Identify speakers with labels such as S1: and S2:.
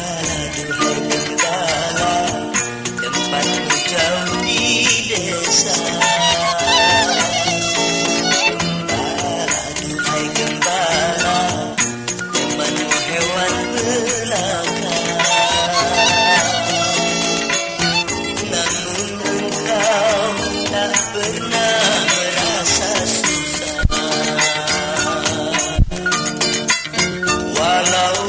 S1: segala Duhai gembala Tempatmu jauh di desa Gembala Duhai gembala Temanmu hewan belaka Namun engkau tak pernah merasa susah Walau